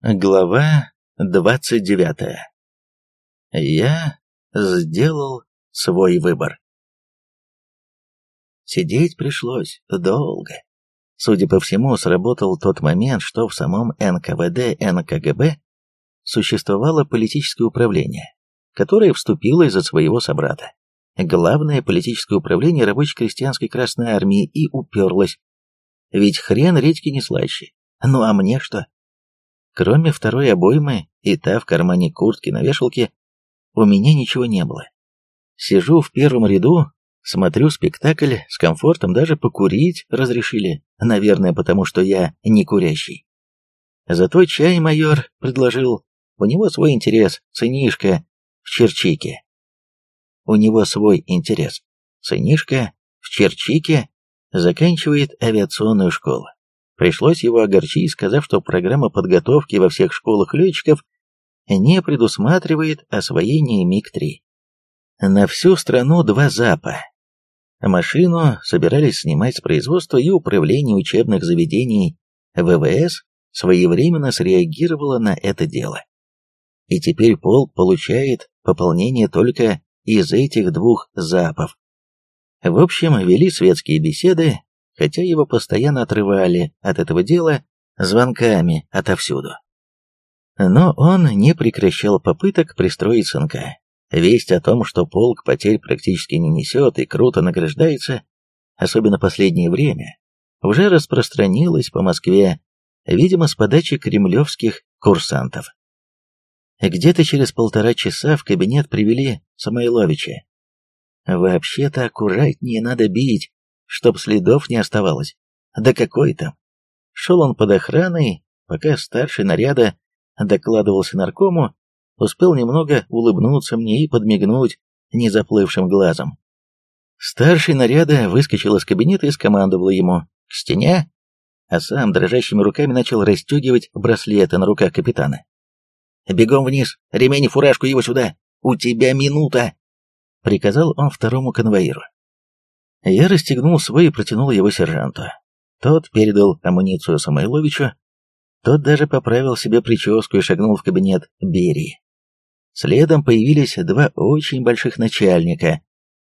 Глава 29. Я сделал свой выбор. Сидеть пришлось долго. Судя по всему, сработал тот момент, что в самом НКВД НКГБ существовало политическое управление, которое вступило из-за своего собрата. Главное политическое управление рабоче-крестьянской Красной Армии и уперлось. Ведь хрен редьки не слаще. Ну а мне что? Кроме второй обоймы и та в кармане куртки на вешалке, у меня ничего не было. Сижу в первом ряду, смотрю спектакль, с комфортом даже покурить разрешили, наверное, потому что я не курящий. Зато чай майор предложил, у него свой интерес, сынишка, в Черчике. У него свой интерес. Сынишка в Черчике заканчивает авиационную школу. Пришлось его огорчить, сказав, что программа подготовки во всех школах летчиков не предусматривает освоение МиГ-3. На всю страну два ЗАПа. Машину собирались снимать с производства и управления учебных заведений. ВВС своевременно среагировало на это дело. И теперь полк получает пополнение только из этих двух ЗАПов. В общем, вели светские беседы, хотя его постоянно отрывали от этого дела звонками отовсюду. Но он не прекращал попыток пристроить сынка. Весть о том, что полк потерь практически не несет и круто награждается, особенно последнее время, уже распространилась по Москве, видимо, с подачи кремлевских курсантов. Где-то через полтора часа в кабинет привели Самойловича. Вообще-то аккуратнее надо бить, чтоб следов не оставалось. Да какой там? Шел он под охраной, пока старший наряда докладывался наркому, успел немного улыбнуться мне и подмигнуть незаплывшим глазом. Старший наряда выскочил из кабинета и скомандовал ему «К стене!», а сам дрожащими руками начал расстегивать браслеты на руках капитана. «Бегом вниз! Ремень и фуражку его сюда! У тебя минута!» — приказал он второму конвоиру. Я расстегнул свой и протянул его сержанту. Тот передал амуницию Самойловичу. Тот даже поправил себе прическу и шагнул в кабинет Берии. Следом появились два очень больших начальника,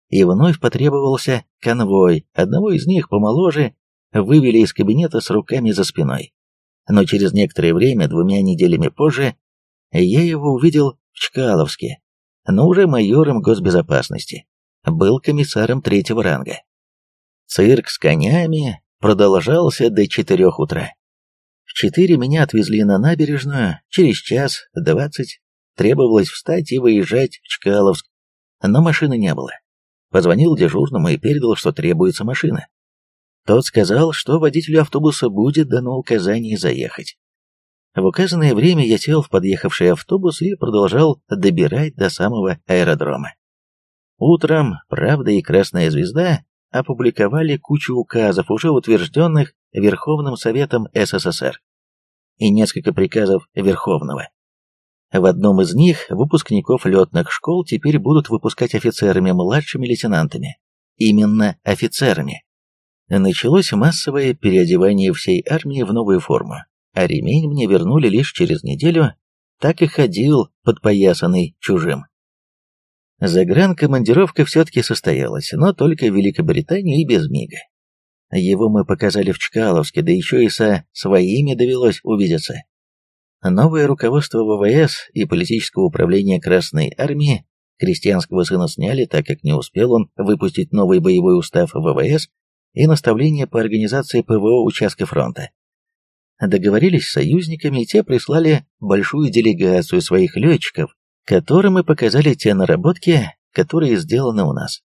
и вновь потребовался конвой. Одного из них, помоложе, вывели из кабинета с руками за спиной. Но через некоторое время, двумя неделями позже, я его увидел в Чкаловске, но уже майором госбезопасности был комиссаром третьего ранга. Цирк с конями продолжался до четырех утра. В четыре меня отвезли на набережную, через час двадцать требовалось встать и выезжать в Чкаловск, но машины не было. Позвонил дежурному и передал, что требуется машина. Тот сказал, что водителю автобуса будет дано указание заехать. В указанное время я сел в подъехавший автобус и продолжал добирать до самого аэродрома. Утром «Правда» и «Красная звезда» опубликовали кучу указов, уже утвержденных Верховным Советом СССР, и несколько приказов Верховного. В одном из них выпускников летных школ теперь будут выпускать офицерами, младшими лейтенантами. Именно офицерами. Началось массовое переодевание всей армии в новую форму, а ремень мне вернули лишь через неделю, так и ходил подпоясанный чужим. Загранкомандировка все-таки состоялась, но только в Великобритании и без мига. Его мы показали в Чкаловске, да еще и со своими довелось увидеться. Новое руководство ВВС и политического управления Красной Армии крестьянского сына сняли, так как не успел он выпустить новый боевой устав ВВС и наставления по организации ПВО участка фронта. Договорились с союзниками, и те прислали большую делегацию своих летчиков которым мы показали те наработки, которые сделаны у нас.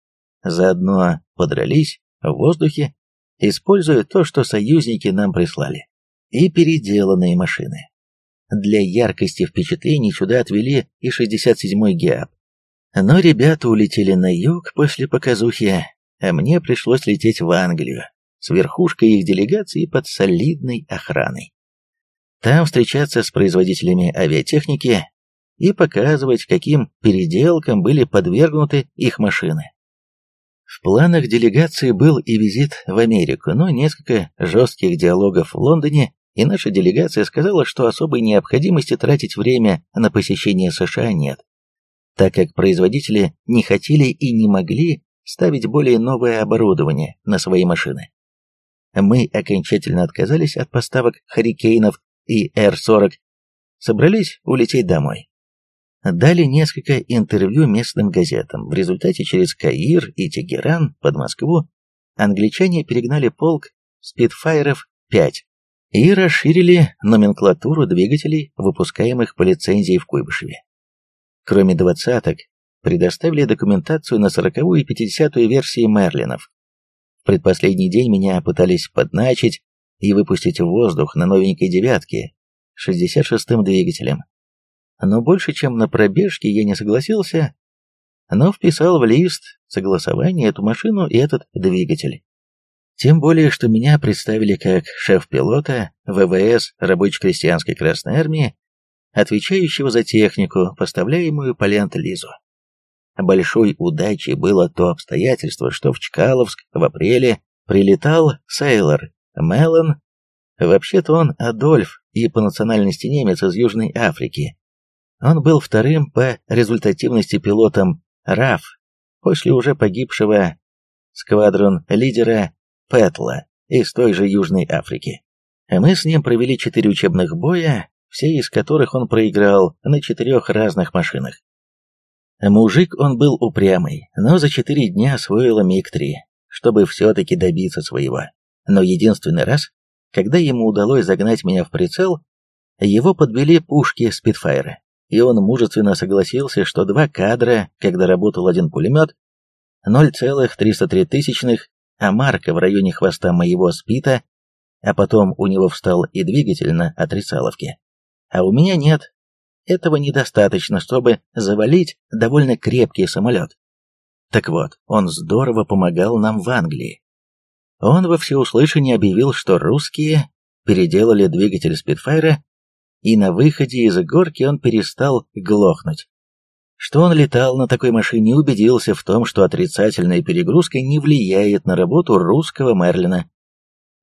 Заодно подрались в воздухе, используя то, что союзники нам прислали, и переделанные машины. Для яркости впечатлений сюда отвели и 67-й ГИАП. Но ребята улетели на юг после показухи, а мне пришлось лететь в Англию с верхушкой их делегации под солидной охраной. Там встречаться с производителями авиатехники, и показывать, каким переделкам были подвергнуты их машины. В планах делегации был и визит в Америку, но несколько жестких диалогов в Лондоне и наша делегация сказала, что особой необходимости тратить время на посещение США нет, так как производители не хотели и не могли ставить более новое оборудование на свои машины. Мы окончательно отказались от поставок «Харикейнов» и Р-40, собрались улететь домой. Дали несколько интервью местным газетам. В результате через Каир и Тегеран под Москву англичане перегнали полк спидфайров 5 и расширили номенклатуру двигателей, выпускаемых по лицензии в Куйбышеве. Кроме двадцаток, предоставили документацию на сороковую и пятидесятую версии Мерлинов. В предпоследний день меня пытались подначить и выпустить в воздух на новенькой девятке 66-м двигателем. Но больше, чем на пробежке, я не согласился, но вписал в лист согласования эту машину и этот двигатель. Тем более, что меня представили как шеф-пилота ВВС рабоче-крестьянской Красной Армии, отвечающего за технику, поставляемую по Ленд-Лизу. Большой удачей было то обстоятельство, что в Чкаловск в апреле прилетал Сейлор Меллон, вообще-то он Адольф и по национальности немец из Южной Африки. Он был вторым по результативности пилотом РАФ после уже погибшего сквадрон-лидера Петла из той же Южной Африки. Мы с ним провели четыре учебных боя, все из которых он проиграл на четырех разных машинах. Мужик он был упрямый, но за четыре дня освоил МиГ-3, чтобы все-таки добиться своего. Но единственный раз, когда ему удалось загнать меня в прицел, его подвели пушки Спитфайра, и он мужественно согласился, что два кадра, когда работал один пулемет, 0,303 тысячных а марка в районе хвоста моего спита, а потом у него встал и двигатель на отрицаловке. А у меня нет. Этого недостаточно, чтобы завалить довольно крепкий самолет. Так вот, он здорово помогал нам в Англии. Он во всеуслышание объявил, что русские переделали двигатель Спитфайра, и на выходе из горки он перестал глохнуть. Что он летал на такой машине, убедился в том, что отрицательная перегрузка не влияет на работу русского Мерлина.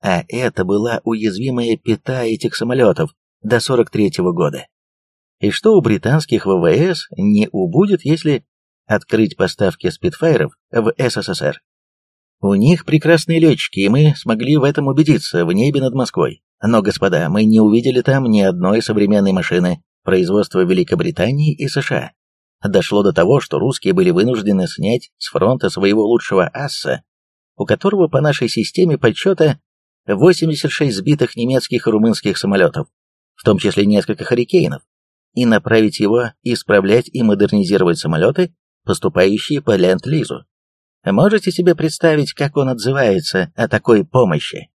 А это была уязвимая пята этих самолетов до 43-го года. И что у британских ВВС не убудет, если открыть поставки спидфайров в СССР. У них прекрасные летчики, и мы смогли в этом убедиться в небе над Москвой. Но, господа, мы не увидели там ни одной современной машины производства Великобритании и США дошло до того, что русские были вынуждены снять с фронта своего лучшего асса, у которого по нашей системе подсчета 86 сбитых немецких и румынских самолетов, в том числе несколько «Харикейнов», и направить его исправлять и модернизировать самолеты, поступающие по Ленд-Лизу. Можете себе представить, как он отзывается о такой помощи?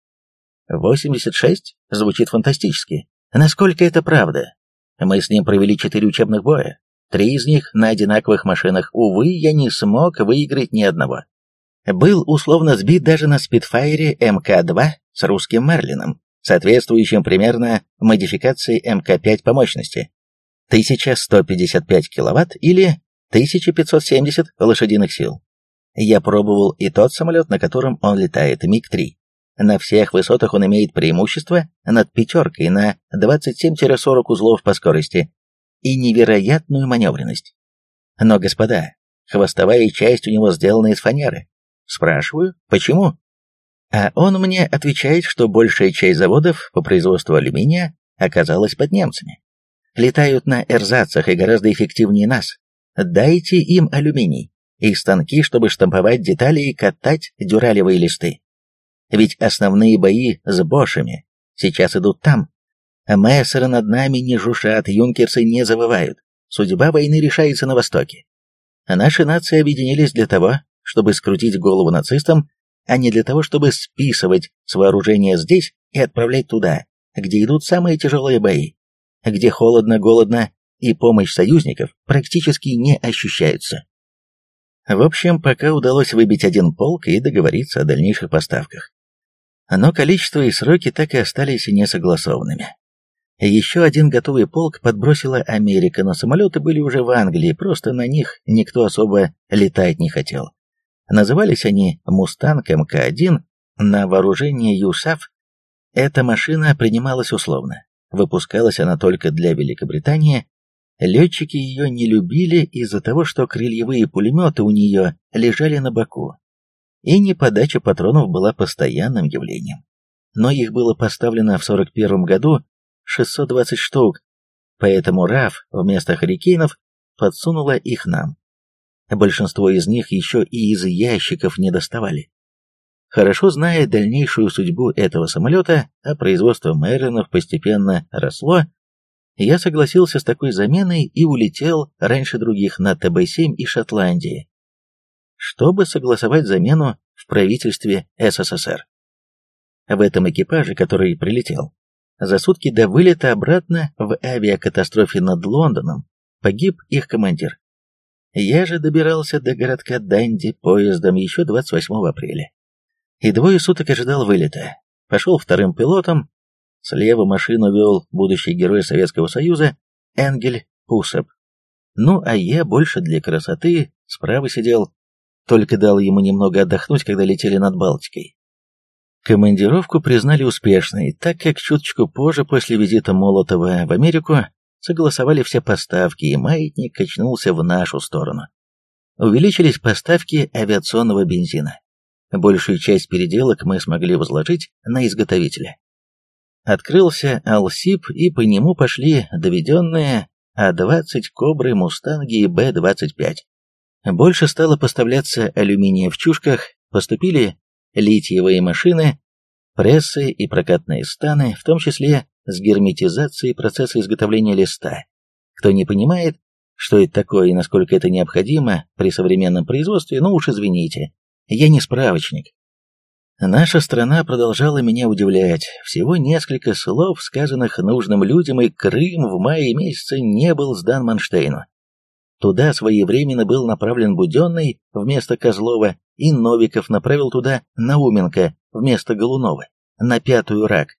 86 звучит фантастически. Насколько это правда? Мы с ним провели четыре учебных боя, Три из них на одинаковых машинах. Увы, я не смог выиграть ни одного. Был условно сбит даже на спидфайре МК-2 с русским Мерлином, соответствующим примерно модификации МК-5 по мощности. 1155 киловатт или 1570 лошадиных сил. Я пробовал и тот самолет, на котором он летает, МиГ-3. На всех высотах он имеет преимущество над пятеркой на 27-40 узлов по скорости, и невероятную маневренность. Но, господа, хвостовая часть у него сделана из фанеры. Спрашиваю, почему? А он мне отвечает, что большая часть заводов по производству алюминия оказалась под немцами. Летают на эрзацах и гораздо эффективнее нас. Дайте им алюминий и станки, чтобы штамповать детали и катать дюралевые листы. Ведь основные бои с бошами сейчас идут там, Мессеры над нами не жужжат, юнкерсы не завывают. Судьба войны решается на Востоке. Наши нации объединились для того, чтобы скрутить голову нацистам, а не для того, чтобы списывать с вооружения здесь и отправлять туда, где идут самые тяжелые бои, где холодно, голодно и помощь союзников практически не ощущаются. В общем, пока удалось выбить один полк и договориться о дальнейших поставках. Но количество и сроки так и остались несогласованными. Еще один готовый полк подбросила Америка, но самолеты были уже в Англии, просто на них никто особо летать не хотел. Назывались они «Мустанг МК-1» на вооружение ЮСАФ Эта машина принималась условно. Выпускалась она только для Великобритании. Летчики ее не любили из-за того, что крыльевые пулеметы у нее лежали на боку. И неподача патронов была постоянным явлением. Но их было поставлено в 41 году 620 штук, поэтому РАФ вместо «Харикейнов» подсунула их нам. Большинство из них еще и из ящиков не доставали. Хорошо зная дальнейшую судьбу этого самолета, а производство Мерлинов постепенно росло, я согласился с такой заменой и улетел раньше других на ТБ-7 и Шотландии, чтобы согласовать замену в правительстве СССР. В этом экипаже, который прилетел, за сутки до вылета обратно в авиакатастрофе над Лондоном погиб их командир. Я же добирался до городка Данди поездом еще 28 апреля. И двое суток ожидал вылета. Пошел вторым пилотом. Слева машину вел будущий герой Советского Союза Энгель Пусеп. Ну, а я больше для красоты справа сидел. Только дал ему немного отдохнуть, когда летели над Балтикой. Командировку признали успешной, так как чуточку позже, после визита Молотова в Америку, согласовали все поставки, и маятник качнулся в нашу сторону. Увеличились поставки авиационного бензина. Большую часть переделок мы смогли возложить на изготовителя. Открылся Алсип, и по нему пошли доведенные А-20 Кобры, Мустанги и Б-25. Больше стало поставляться алюминия в чушках, поступили литиевые машины, прессы и прокатные станы, в том числе с герметизацией процесса изготовления листа. Кто не понимает, что это такое и насколько это необходимо при современном производстве, ну уж извините, я не справочник. Наша страна продолжала меня удивлять. Всего несколько слов, сказанных нужным людям, и Крым в мае месяце не был сдан Манштейну. Туда своевременно был направлен Буденный вместо Козлова, и Новиков направил туда Науменко вместо Голунова, на пятую РАК.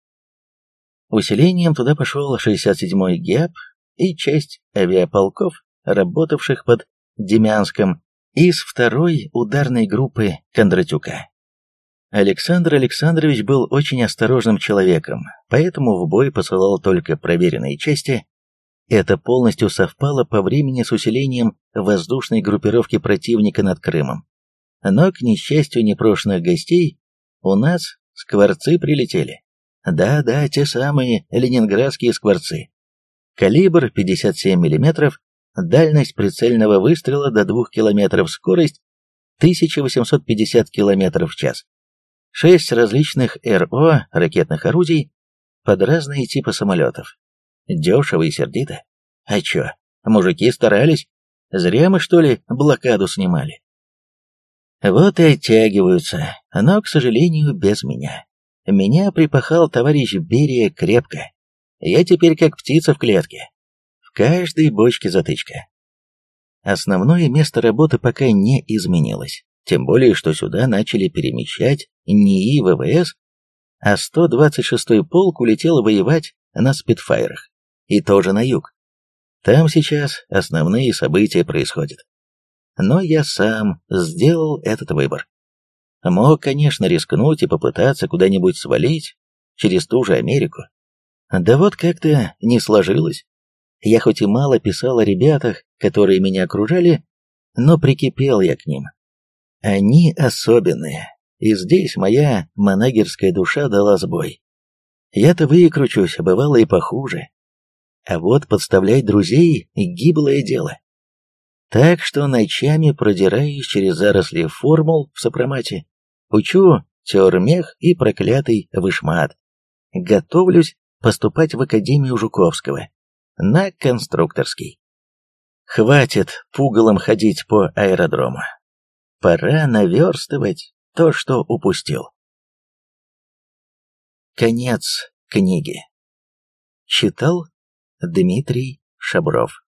Усилением туда пошел 67-й ГИАП и часть авиаполков, работавших под Демянском, из второй ударной группы Кондратюка. Александр Александрович был очень осторожным человеком, поэтому в бой посылал только проверенные части. Это полностью совпало по времени с усилением воздушной группировки противника над Крымом. Но, к несчастью непрошенных гостей, у нас скворцы прилетели. Да-да, те самые ленинградские скворцы. Калибр 57 мм, дальность прицельного выстрела до 2 км, скорость 1850 км в час. Шесть различных РО ракетных орудий под разные типы самолетов. Дешево и сердито. А чё, мужики старались? Зря мы, что ли, блокаду снимали? Вот и оттягиваются, но, к сожалению, без меня. Меня припахал товарищ Берия крепко. Я теперь как птица в клетке. В каждой бочке затычка. Основное место работы пока не изменилось. Тем более, что сюда начали перемещать НИИ ВВС, а 126-й полк улетел воевать на спидфайрах. И тоже на юг. Там сейчас основные события происходят. Но я сам сделал этот выбор. Мог, конечно, рискнуть и попытаться куда-нибудь свалить через ту же Америку. Да вот как-то не сложилось. Я хоть и мало писал о ребятах, которые меня окружали, но прикипел я к ним. Они особенные, и здесь моя манагерская душа дала сбой. Я-то выкручусь, бывало и похуже. А вот подставлять друзей — гиблое дело. Так что ночами продираюсь через заросли формул в сопромате, Учу теормех и проклятый вышмат. Готовлюсь поступать в Академию Жуковского. На конструкторский. Хватит пугалом ходить по аэродрому. Пора наверстывать то, что упустил. Конец книги. Читал Дмитрий Шабров